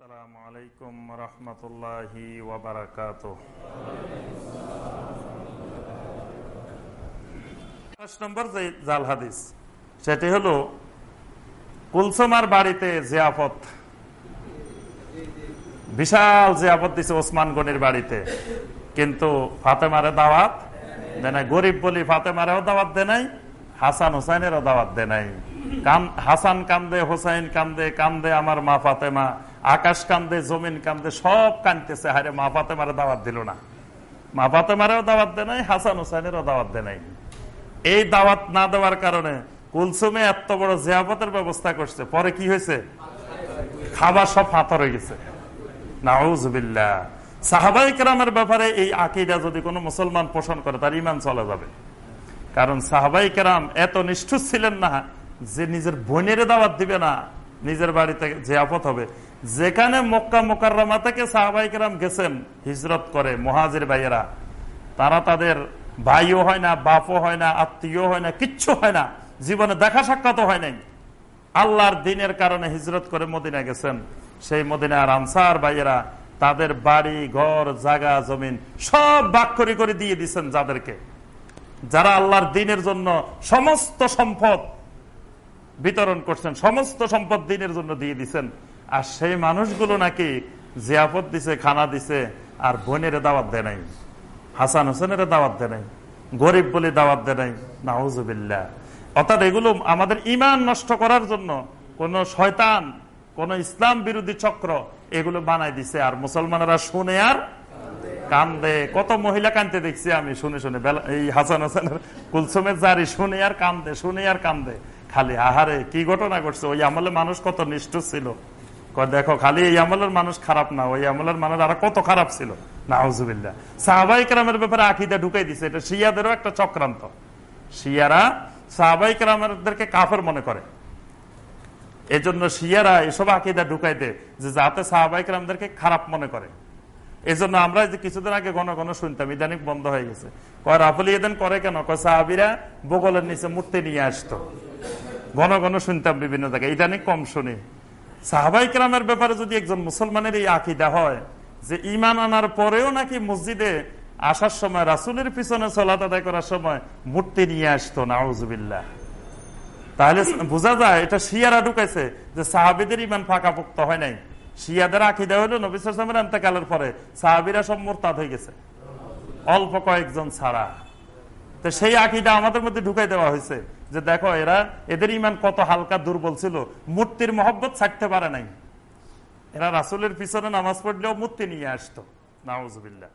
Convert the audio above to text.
আসসালামু আলাইকুম রহমতুল্লাহি পাঁচ নম্বর জাল হাদিস, সেটি হলো, কুলসুমার বাড়িতে জিয়াফত, বিশাল জিয়াফত দিছে ওসমান গনির বাড়িতে। কিন্তু ফাতেমারে দাওয়াত দেয় গরিব বলি ফাতেমারেও দাওয়াত দেয় নাই, হাসান হুসাইনেরও দাওয়াত দেয় নাই। কান- হাসান কান্দে, হোসাইন কান্দে কান্দে আমার মা ফাতেমা, আকাশ কান্দে, জমিন কান্দে, সব কানতেছে হারে মা ফাতেমারে দাওয়াত দিল না। মা ফাতেমারেও দাওয়াত দেয় নাই, হাসান হুসাইনেরও দাওয়াত দেয় নাই। এই দাওয়াত না দেওয়ার কারণে কুলসুমে এত বড় জিয়াপতের ব্যবস্থা করছে। পরে কি হয়েছে? খাবার সব ফাতর হয়ে গেছে। নাউজবিল্লা সাহাবাই কেরামের ব্যাপারে এই আকিদা যদি কোনো মুসলমান পোষণ করে, তার ইমান চলে যাবে। কারণ সাহাবাই কেরাম এত নিষ্ঠুর ছিলেন না যে নিজের বোনের দাওয়াত দিবে না, নিজের বাড়িতে যে আপদ হবে। যেখানে মক্কা মোকাররমা থেকে সাহাবাই কেরাম গেছেন, হিজরত করে মহাজির ভাইয়েরা, তারা তাদের ভাইও হয় না, বাপও হয় না আত্মীয় হয় না, কিচ্ছু হয় না, জীবনে দেখা সাক্ষাৎ হয় নাই। আল্লাহর দিনের কারণে হিজরত করে মদিনা গেছেন। সেই মদিনার আনসার ভাইয়েরা তাদের বাড়ি, ঘর জাগা জমিন সব বাক করে করে দিয়ে দিচ্ছেন যাদেরকে। যারা আল্লাহর দিনের জন্য সমস্ত সম্পদ বিতরণ করছেন, সমস্ত সম্পদ দিনের জন্য দিয়ে দিচ্ছেন আর সেই মানুষগুলো নাকি জিয়াপত দিছে, খানা দিছে, আর বোনের দাওয়াত দেয় নাই। হাসান হোসেনের দাওয়াত দেয় নাই। গরিব বলে দাওয়াত দেয় নাই। নাউজুবিল্লা অর্থাৎ এগুলো আমাদের ইমান নষ্ট করার জন্য কোন শয়তান, কোন ইসলাম বিরোধী চক্র এগুলো বানাই দিছে। আর মুসলমানেরা শুনে আর কান্দে। কত মহিলা কান্দতে দেখছি আমি, শুনে শুনে। এই হাসান হাসানের কুলসুমের জারি, শুনে আর কান্দে, শুনে আর কান্দে। খালি, আহারে, কি ঘটনা ঘটছে? ওই আমলে মানুষ কত নিষ্ঠুর ছিল। দেখো, খালি এই আমলের মানুষ খারাপ না, ওই আমলের মানুষ আর কত খারাপ ছিল। নাউজুবিল্লা সাহাবাই ব্যাপারে আকিদা ঢুকাই দিছে। এটা শিয়াদেরও একটা চক্রান্ত। শিয়ারা সাহাবাই কেরামেরদেরকে কাফের মনে করে। এজন্য শিয়ারা এসব আকিদা ঢুকাই দেয় যে যাতে সাহাবাই কেরামদেরকে খারাপ মনে করে। এই জন্য আমরা যে কিছুদিন আগে ঘন ঘন শুনতাম ইদানিক বন্ধ হয়ে গেছে। কয়, রাফলি এদিন করে কেন? কয়, সাহাবিরা বগলের নিচে মূর্তি নিয়ে আসতো। ঘন ঘন শুনতাম বিভিন্ন জায়গায়। ইদানিক কম শুনি। সাহাবাই কেরামের ব্যাপারে যদি একজন মুসলমানের এই আকিদা হয়, যে ইমান আনার পরেও নাকি মসজিদে আসার সময়, রাসুলের পিছনে সলাত আদায় করার সময় মূর্তি নিয়ে আসতো, নাউজুবিল্লাহ। তাহলে বোঝা যায়, এটা শিয়ারা ঢুকাইছে যে সাহাবিদের ইমান ফাঁকাপুক্ত হয় নাই। শিয়াদের আকিদা হলো নবিসের এন্তেকালের পরে সাহাবিরা সব মোরতাদ হয়ে গেছে। অল্প কয়েকজন ছাড়া। তো সেই আকিদা আমাদের মধ্যে ঢুকাই দেওয়া হয়েছে। যে দেখো, এরা এদের ইমান কত হালকা দুর্বল ছিল। মূর্তির মহব্বত ছাড়তে পারে নাই। এরা রাসুলের পিছনে নামাজ পড়লেও মূর্তি নিয়ে আসতো। নাউজবিল্লা